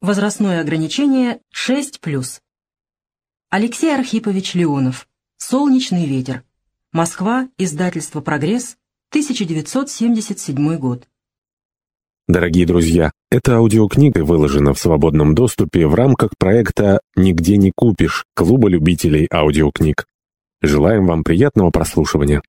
Возрастное ограничение 6+. Алексей Архипович Леонов. «Солнечный ветер». Москва. Издательство «Прогресс». 1977 год. Дорогие друзья, эта аудиокнига выложена в свободном доступе в рамках проекта «Нигде не купишь» Клуба любителей аудиокниг. Желаем вам приятного прослушивания.